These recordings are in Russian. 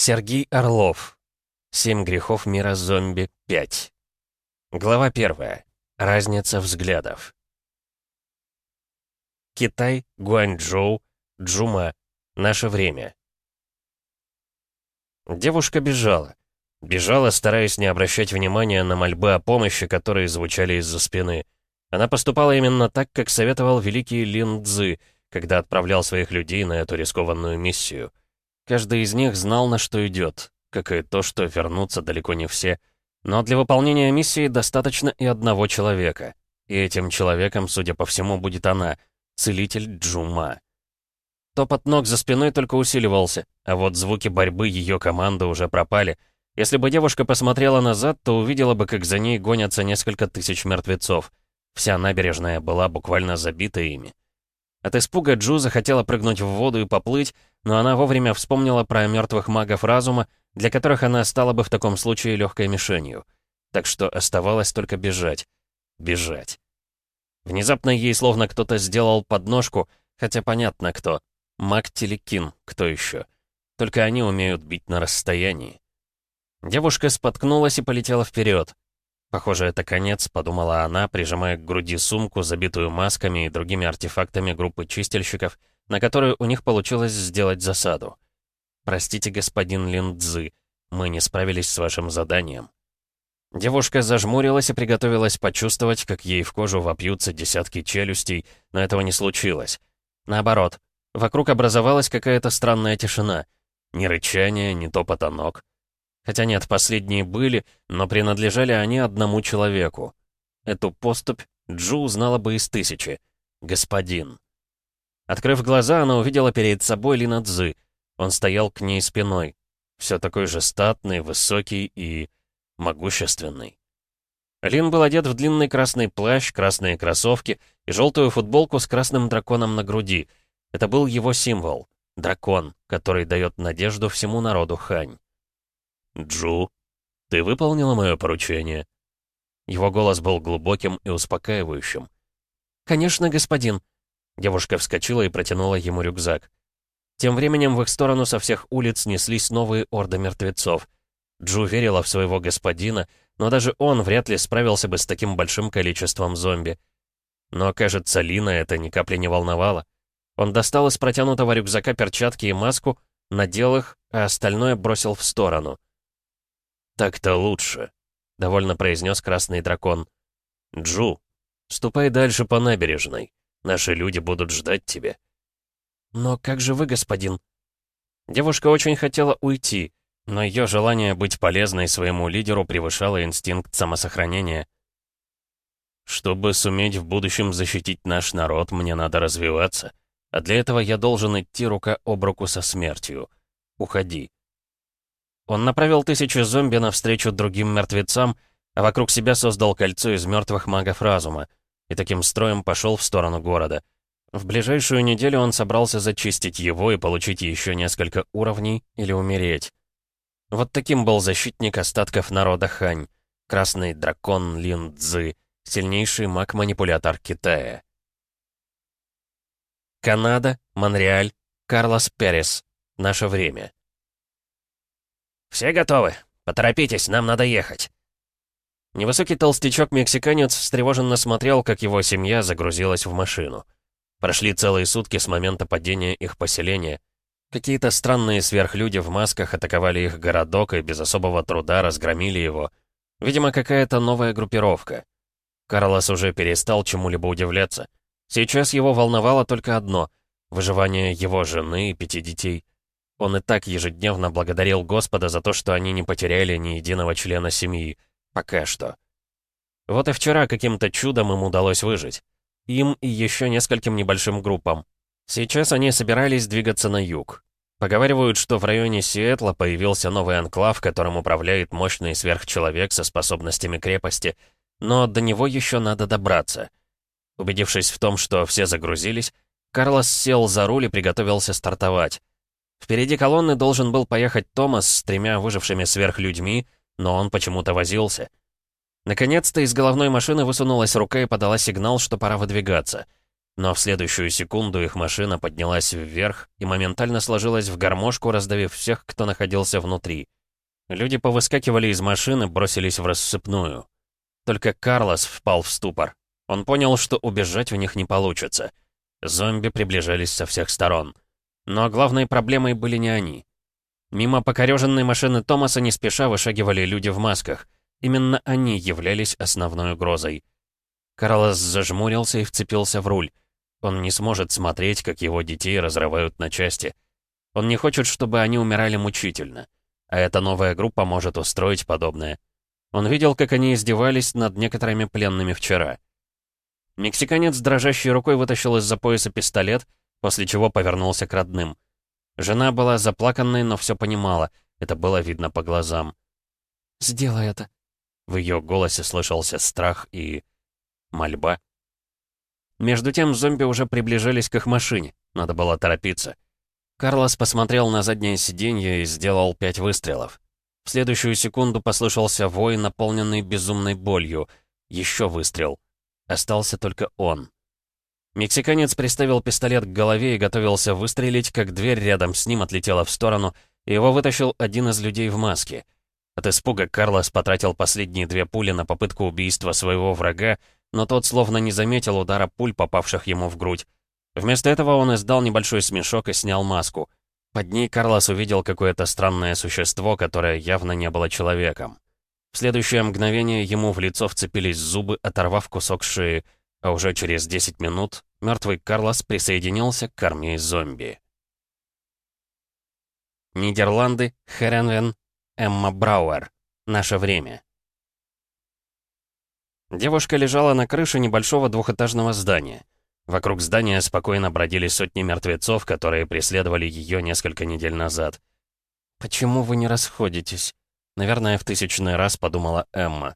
Сергей Орлов. Семь грехов мира зомби 5. Глава 1. Разница взглядов. Китай, Гуанчжоу, Джума. Наше время. Девушка бежала. Бежала, стараясь не обращать внимания на мольбы о помощи, которые звучали из-за спины. Она поступала именно так, как советовал великий Лин Цзы, когда отправлял своих людей на эту рискованную миссию — Каждый из них знал, на что идет, как и то, что вернутся далеко не все. Но для выполнения миссии достаточно и одного человека. И этим человеком, судя по всему, будет она, целитель Джума. Топот ног за спиной только усиливался, а вот звуки борьбы ее команды уже пропали. Если бы девушка посмотрела назад, то увидела бы, как за ней гонятся несколько тысяч мертвецов. Вся набережная была буквально забита ими. От испуга Джу захотела прыгнуть в воду и поплыть, но она вовремя вспомнила про мертвых магов разума, для которых она стала бы в таком случае легкой мишенью. Так что оставалось только бежать. Бежать. Внезапно ей словно кто-то сделал подножку, хотя понятно кто. Маг Телекин, кто еще. Только они умеют бить на расстоянии. Девушка споткнулась и полетела вперед. Похоже, это конец, подумала она, прижимая к груди сумку, забитую масками и другими артефактами группы чистильщиков, на которую у них получилось сделать засаду. «Простите, господин Линдзы, мы не справились с вашим заданием». Девушка зажмурилась и приготовилась почувствовать, как ей в кожу вопьются десятки челюстей, но этого не случилось. Наоборот, вокруг образовалась какая-то странная тишина. Ни рычания, ни топота ног. Хотя нет, последние были, но принадлежали они одному человеку. Эту поступь Джу узнала бы из тысячи. Господин. Открыв глаза, она увидела перед собой Лина Цзы. Он стоял к ней спиной. Все такой же статный, высокий и... могущественный. Лин был одет в длинный красный плащ, красные кроссовки и желтую футболку с красным драконом на груди. Это был его символ — дракон, который дает надежду всему народу Хань. «Джу, ты выполнила мое поручение?» Его голос был глубоким и успокаивающим. «Конечно, господин». Девушка вскочила и протянула ему рюкзак. Тем временем в их сторону со всех улиц неслись новые орды мертвецов. Джу верила в своего господина, но даже он вряд ли справился бы с таким большим количеством зомби. Но, кажется, Лина это ни капли не волновало. Он достал из протянутого рюкзака перчатки и маску, надел их, а остальное бросил в сторону. «Так-то лучше», — довольно произнес красный дракон. «Джу, ступай дальше по набережной. Наши люди будут ждать тебя». «Но как же вы, господин?» Девушка очень хотела уйти, но ее желание быть полезной своему лидеру превышало инстинкт самосохранения. «Чтобы суметь в будущем защитить наш народ, мне надо развиваться, а для этого я должен идти рука об руку со смертью. Уходи. Он направил тысячи зомби навстречу другим мертвецам, а вокруг себя создал кольцо из мертвых магов разума, и таким строем пошел в сторону города. В ближайшую неделю он собрался зачистить его и получить еще несколько уровней или умереть. Вот таким был защитник остатков народа Хань, красный дракон Лин Цзы, сильнейший маг-манипулятор Китая. Канада, Монреаль, Карлос Перес. Наше время. «Все готовы? Поторопитесь, нам надо ехать». Невысокий толстячок-мексиканец встревоженно смотрел, как его семья загрузилась в машину. Прошли целые сутки с момента падения их поселения. Какие-то странные сверхлюди в масках атаковали их городок и без особого труда разгромили его. Видимо, какая-то новая группировка. Карлос уже перестал чему-либо удивляться. Сейчас его волновало только одно — выживание его жены и пяти детей — он и так ежедневно благодарил Господа за то, что они не потеряли ни единого члена семьи. Пока что. Вот и вчера каким-то чудом им удалось выжить. Им и еще нескольким небольшим группам. Сейчас они собирались двигаться на юг. Поговаривают, что в районе Сиэтла появился новый анклав, которым управляет мощный сверхчеловек со способностями крепости, но до него еще надо добраться. Убедившись в том, что все загрузились, Карлос сел за руль и приготовился стартовать. Впереди колонны должен был поехать Томас с тремя выжившими сверхлюдьми, но он почему-то возился. Наконец-то из головной машины высунулась рука и подала сигнал, что пора выдвигаться. Но в следующую секунду их машина поднялась вверх и моментально сложилась в гармошку, раздавив всех, кто находился внутри. Люди повыскакивали из машины, бросились в рассыпную. Только Карлос впал в ступор. Он понял, что убежать у них не получится. Зомби приближались со всех сторон. Но главной проблемой были не они. Мимо покореженной машины Томаса не спеша вышагивали люди в масках. Именно они являлись основной угрозой. Карлос зажмурился и вцепился в руль. Он не сможет смотреть, как его детей разрывают на части. Он не хочет, чтобы они умирали мучительно. А эта новая группа может устроить подобное. Он видел, как они издевались над некоторыми пленными вчера. Мексиканец дрожащей рукой вытащил из-за пояса пистолет, после чего повернулся к родным. Жена была заплаканной, но все понимала. Это было видно по глазам. «Сделай это». В ее голосе слышался страх и... мольба. Между тем зомби уже приближались к их машине. Надо было торопиться. Карлос посмотрел на заднее сиденье и сделал пять выстрелов. В следующую секунду послышался вой, наполненный безумной болью. Еще выстрел. Остался только он. Мексиканец приставил пистолет к голове и готовился выстрелить, как дверь рядом с ним отлетела в сторону, и его вытащил один из людей в маске. От испуга Карлос потратил последние две пули на попытку убийства своего врага, но тот словно не заметил удара пуль, попавших ему в грудь. Вместо этого он издал небольшой смешок и снял маску. Под ней Карлос увидел какое-то странное существо, которое явно не было человеком. В следующее мгновение ему в лицо вцепились зубы, оторвав кусок шеи, а уже через 10 минут мертвый Карлос присоединился к армии зомби. Нидерланды, Херенвен, Эмма Брауэр. Наше время. Девушка лежала на крыше небольшого двухэтажного здания. Вокруг здания спокойно бродили сотни мертвецов, которые преследовали ее несколько недель назад. «Почему вы не расходитесь?» Наверное, в тысячный раз подумала Эмма.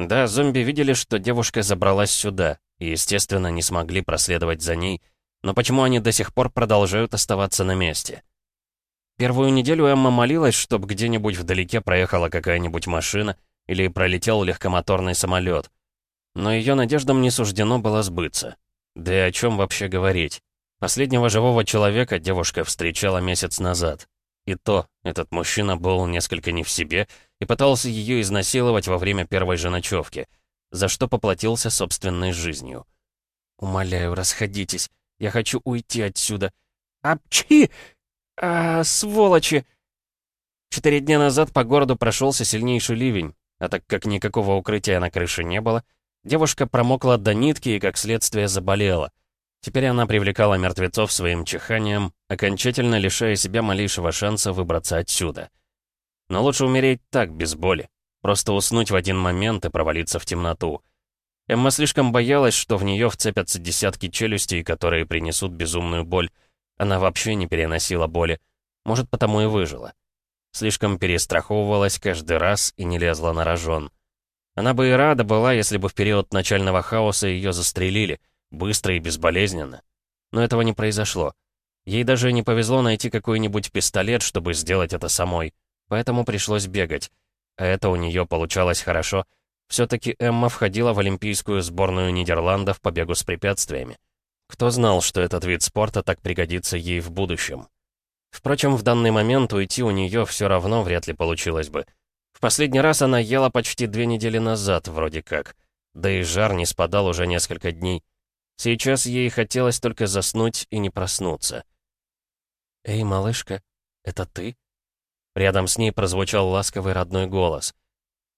Да, зомби видели, что девушка забралась сюда, и, естественно, не смогли проследовать за ней, но почему они до сих пор продолжают оставаться на месте? Первую неделю Эмма молилась, чтобы где-нибудь вдалеке проехала какая-нибудь машина или пролетел легкомоторный самолет. Но ее надеждам не суждено было сбыться. Да и о чем вообще говорить? Последнего живого человека девушка встречала месяц назад. И то, этот мужчина был несколько не в себе и пытался ее изнасиловать во время первой же ночевки, за что поплатился собственной жизнью. «Умоляю, расходитесь. Я хочу уйти отсюда». «Апчи! А, сволочи!» Четыре дня назад по городу прошелся сильнейший ливень, а так как никакого укрытия на крыше не было, Девушка промокла до нитки и, как следствие, заболела. Теперь она привлекала мертвецов своим чиханием, окончательно лишая себя малейшего шанса выбраться отсюда. Но лучше умереть так, без боли. Просто уснуть в один момент и провалиться в темноту. Эмма слишком боялась, что в нее вцепятся десятки челюстей, которые принесут безумную боль. Она вообще не переносила боли. Может, потому и выжила. Слишком перестраховывалась каждый раз и не лезла на рожон. Она бы и рада была, если бы в период начального хаоса ее застрелили, быстро и безболезненно. Но этого не произошло. Ей даже не повезло найти какой-нибудь пистолет, чтобы сделать это самой, поэтому пришлось бегать. А это у нее получалось хорошо. Все-таки Эмма входила в олимпийскую сборную Нидерландов по бегу с препятствиями. Кто знал, что этот вид спорта так пригодится ей в будущем? Впрочем, в данный момент уйти у нее все равно вряд ли получилось бы. В последний раз она ела почти две недели назад, вроде как. Да и жар не спадал уже несколько дней. Сейчас ей хотелось только заснуть и не проснуться. «Эй, малышка, это ты?» Рядом с ней прозвучал ласковый родной голос.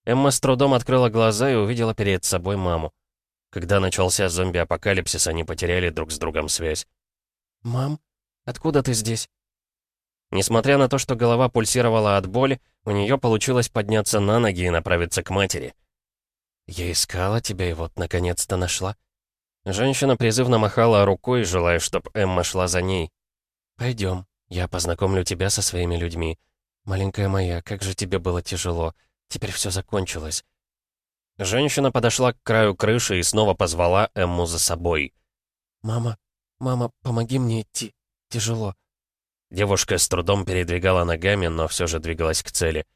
Эмма с трудом открыла глаза и увидела перед собой маму. Когда начался зомби-апокалипсис, они потеряли друг с другом связь. «Мам, откуда ты здесь?» Несмотря на то, что голова пульсировала от боли, у нее получилось подняться на ноги и направиться к матери. «Я искала тебя и вот, наконец-то, нашла». Женщина призывно махала рукой, желая, чтобы Эмма шла за ней. «Пойдем, я познакомлю тебя со своими людьми. Маленькая моя, как же тебе было тяжело. Теперь все закончилось». Женщина подошла к краю крыши и снова позвала Эмму за собой. «Мама, мама, помоги мне идти. Тяжело. Девушка с трудом передвигала ногами, но все же двигалась к цели.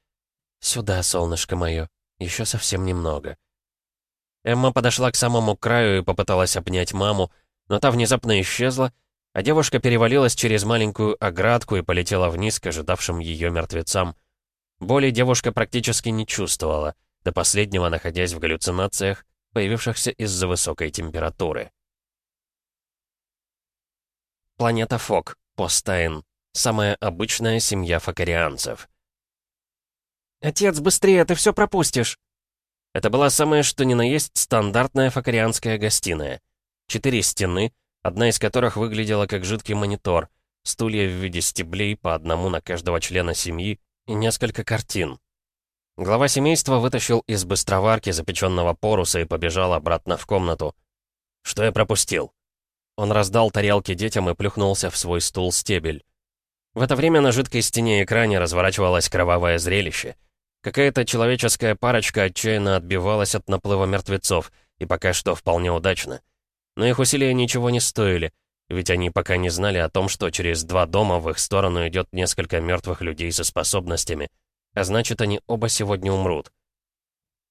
«Сюда, солнышко мое. Еще совсем немного». Эмма подошла к самому краю и попыталась обнять маму, но та внезапно исчезла, а девушка перевалилась через маленькую оградку и полетела вниз к ожидавшим ее мертвецам. Боли девушка практически не чувствовала, до последнего находясь в галлюцинациях, появившихся из-за высокой температуры. Планета Фок, Постайн. Самая обычная семья факарианцев. «Отец, быстрее, ты все пропустишь!» Это была самая что ни на есть стандартная факарианская гостиная. Четыре стены, одна из которых выглядела как жидкий монитор, стулья в виде стеблей по одному на каждого члена семьи и несколько картин. Глава семейства вытащил из быстроварки запеченного поруса и побежал обратно в комнату. «Что я пропустил?» Он раздал тарелки детям и плюхнулся в свой стул-стебель. В это время на жидкой стене экране разворачивалось кровавое зрелище. Какая-то человеческая парочка отчаянно отбивалась от наплыва мертвецов, и пока что вполне удачно. Но их усилия ничего не стоили, ведь они пока не знали о том, что через два дома в их сторону идет несколько мертвых людей со способностями, а значит, они оба сегодня умрут.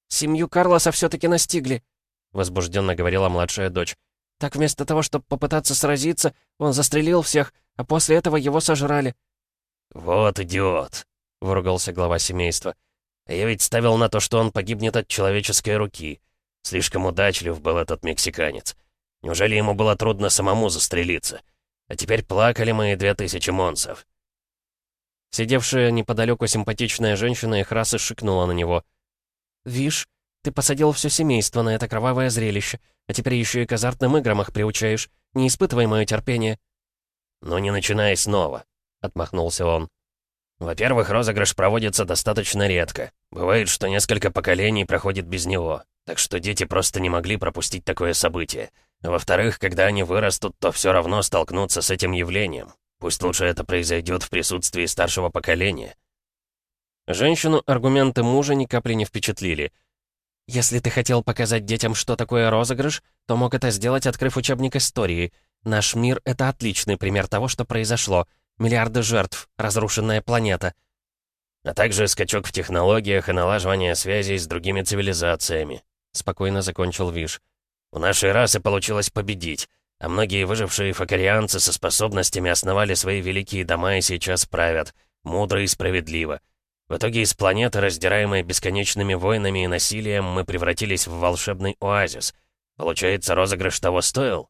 «Семью Карлоса все-таки настигли», — возбужденно говорила младшая дочь. «Так вместо того, чтобы попытаться сразиться, он застрелил всех, а после этого его сожрали». «Вот идиот», — выругался глава семейства. «Я ведь ставил на то, что он погибнет от человеческой руки. Слишком удачлив был этот мексиканец. Неужели ему было трудно самому застрелиться? А теперь плакали мои две тысячи монсов». Сидевшая неподалеку симпатичная женщина их раз и шикнула на него. «Вишь, ты посадил все семейство на это кровавое зрелище, а теперь еще и к азартным играм их приучаешь. Не испытывай мое терпение». «Ну не начинай снова», — отмахнулся он. «Во-первых, розыгрыш проводится достаточно редко. Бывает, что несколько поколений проходит без него, так что дети просто не могли пропустить такое событие. Во-вторых, когда они вырастут, то все равно столкнутся с этим явлением. Пусть лучше это произойдет в присутствии старшего поколения. Женщину аргументы мужа ни капли не впечатлили. «Если ты хотел показать детям, что такое розыгрыш, то мог это сделать, открыв учебник истории. Наш мир — это отличный пример того, что произошло. Миллиарды жертв, разрушенная планета». «А также скачок в технологиях и налаживание связей с другими цивилизациями», — спокойно закончил Виш. «У нашей расы получилось победить. А многие выжившие факарианцы со способностями основали свои великие дома и сейчас правят. Мудро и справедливо. В итоге из планеты, раздираемой бесконечными войнами и насилием, мы превратились в волшебный оазис. Получается, розыгрыш того стоил?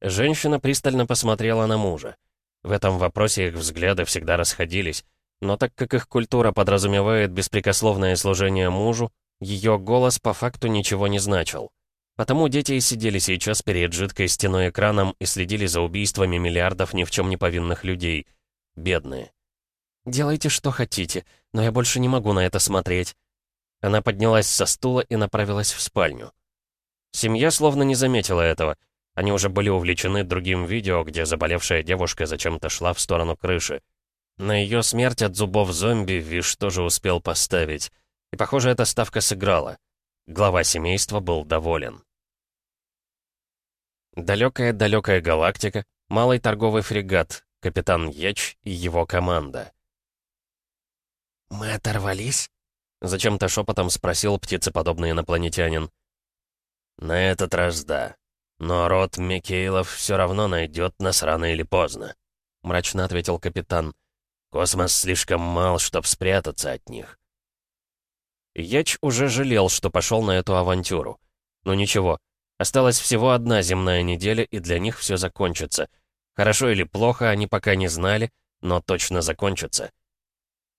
Женщина пристально посмотрела на мужа. В этом вопросе их взгляды всегда расходились. Но так как их культура подразумевает беспрекословное служение мужу, ее голос по факту ничего не значил. Потому дети и сидели сейчас перед жидкой стеной экраном и следили за убийствами миллиардов ни в чем не повинных людей. Бедные. «Делайте, что хотите, но я больше не могу на это смотреть». Она поднялась со стула и направилась в спальню. Семья словно не заметила этого. Они уже были увлечены другим видео, где заболевшая девушка зачем-то шла в сторону крыши. На ее смерть от зубов зомби Виш тоже успел поставить. И, похоже, эта ставка сыграла. Глава семейства был доволен. Далекая-далекая галактика, малый торговый фрегат, капитан Еч и его команда. «Мы оторвались?» — зачем-то шепотом спросил птицеподобный инопланетянин. «На этот раз да. Но род Микейлов все равно найдет нас рано или поздно», — мрачно ответил капитан. «Космос слишком мал, чтоб спрятаться от них». Яч уже жалел, что пошел на эту авантюру. Но ничего, осталась всего одна земная неделя, и для них все закончится. Хорошо или плохо, они пока не знали, но точно закончится.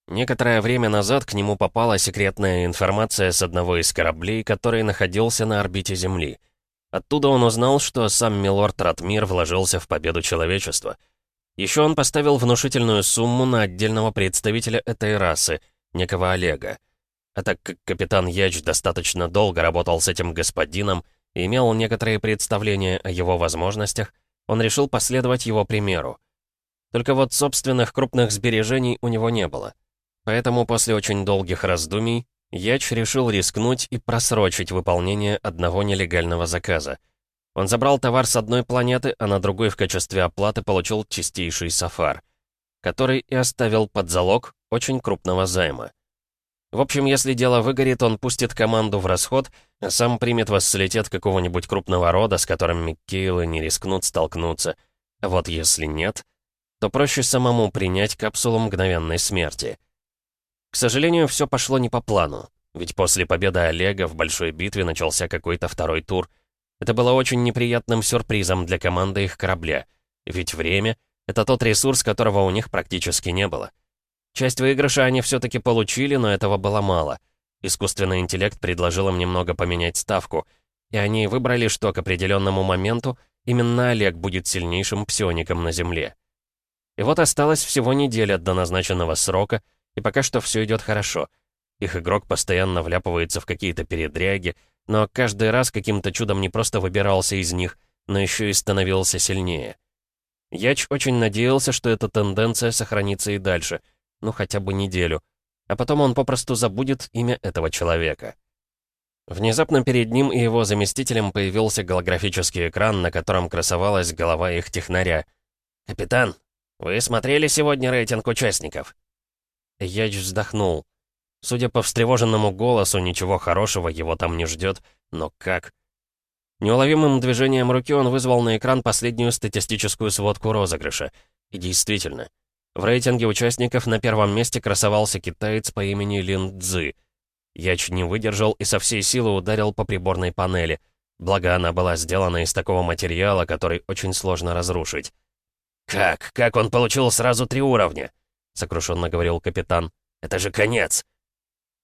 Некоторое время назад к нему попала секретная информация с одного из кораблей, который находился на орбите Земли. Оттуда он узнал, что сам Милорд Ратмир вложился в победу человечества. Еще он поставил внушительную сумму на отдельного представителя этой расы, некого Олега. А так как капитан Яч достаточно долго работал с этим господином и имел некоторые представления о его возможностях, он решил последовать его примеру. Только вот собственных крупных сбережений у него не было. Поэтому после очень долгих раздумий Яч решил рискнуть и просрочить выполнение одного нелегального заказа. Он забрал товар с одной планеты, а на другой в качестве оплаты получил чистейший сафар, который и оставил под залог очень крупного займа. В общем, если дело выгорит, он пустит команду в расход, а сам примет вассалитет какого-нибудь крупного рода, с которым Миккейлы не рискнут столкнуться. А вот если нет, то проще самому принять капсулу мгновенной смерти. К сожалению, все пошло не по плану, ведь после победы Олега в большой битве начался какой-то второй тур. Это было очень неприятным сюрпризом для команды их корабля, ведь время — это тот ресурс, которого у них практически не было. Часть выигрыша они все-таки получили, но этого было мало. Искусственный интеллект предложил им немного поменять ставку, и они выбрали, что к определенному моменту именно Олег будет сильнейшим псиоником на Земле. И вот осталось всего неделя до назначенного срока, и пока что все идет хорошо. Их игрок постоянно вляпывается в какие-то передряги, но каждый раз каким-то чудом не просто выбирался из них, но еще и становился сильнее. Яч очень надеялся, что эта тенденция сохранится и дальше — ну хотя бы неделю, а потом он попросту забудет имя этого человека. Внезапно перед ним и его заместителем появился голографический экран, на котором красовалась голова их технаря. «Капитан, вы смотрели сегодня рейтинг участников?» Яч вздохнул. Судя по встревоженному голосу, ничего хорошего его там не ждет, но как? Неуловимым движением руки он вызвал на экран последнюю статистическую сводку розыгрыша. И действительно, в рейтинге участников на первом месте красовался китаец по имени Лин Цзы. Яч не выдержал и со всей силы ударил по приборной панели. Благо, она была сделана из такого материала, который очень сложно разрушить. «Как? Как он получил сразу три уровня?» — сокрушенно говорил капитан. «Это же конец!»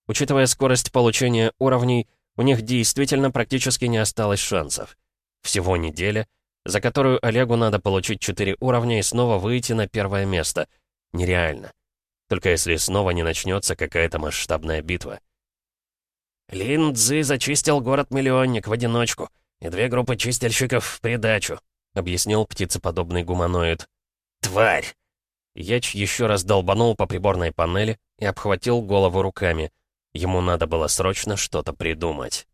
Учитывая скорость получения уровней, у них действительно практически не осталось шансов. Всего неделя, за которую Олегу надо получить четыре уровня и снова выйти на первое место — Нереально. Только если снова не начнется какая-то масштабная битва. Лин Цзы зачистил город-миллионник в одиночку и две группы чистильщиков в придачу, объяснил птицеподобный гуманоид. Тварь! Яч еще раз долбанул по приборной панели и обхватил голову руками. Ему надо было срочно что-то придумать.